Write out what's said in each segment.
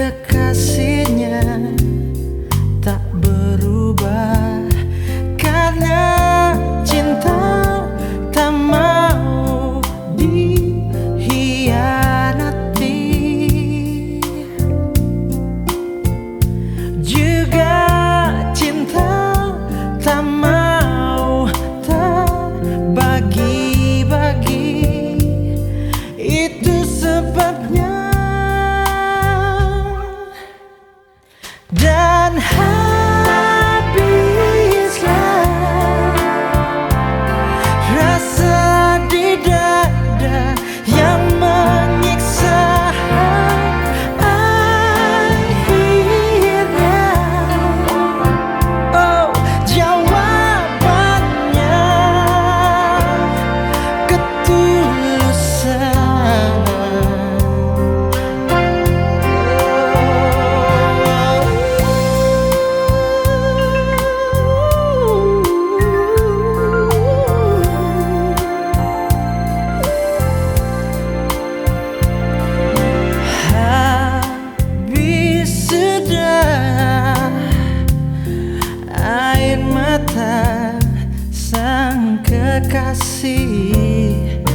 kekasihnya tak berubah. kasih.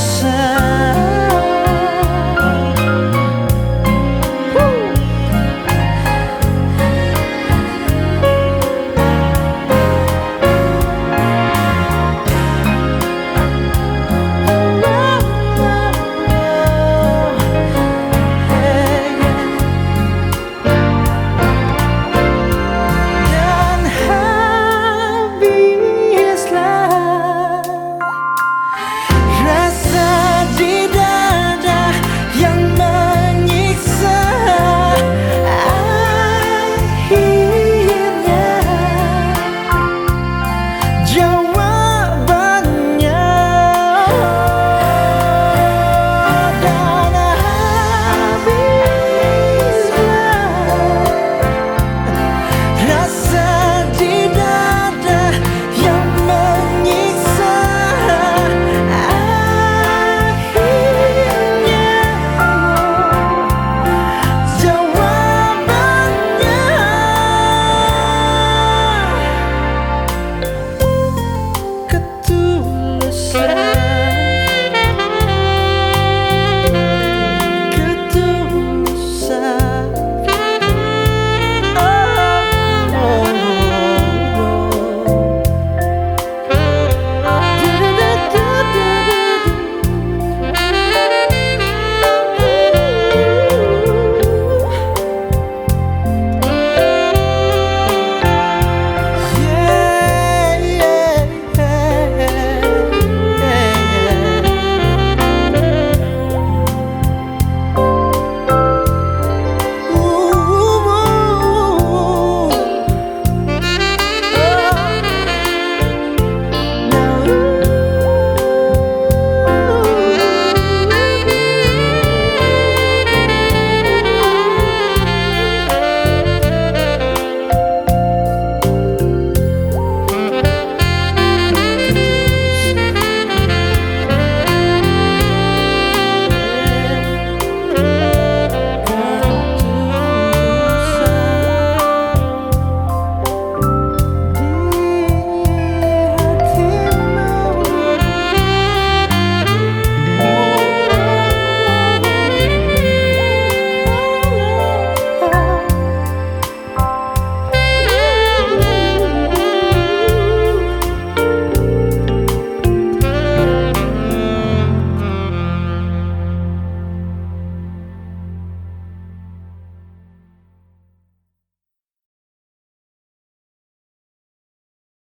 是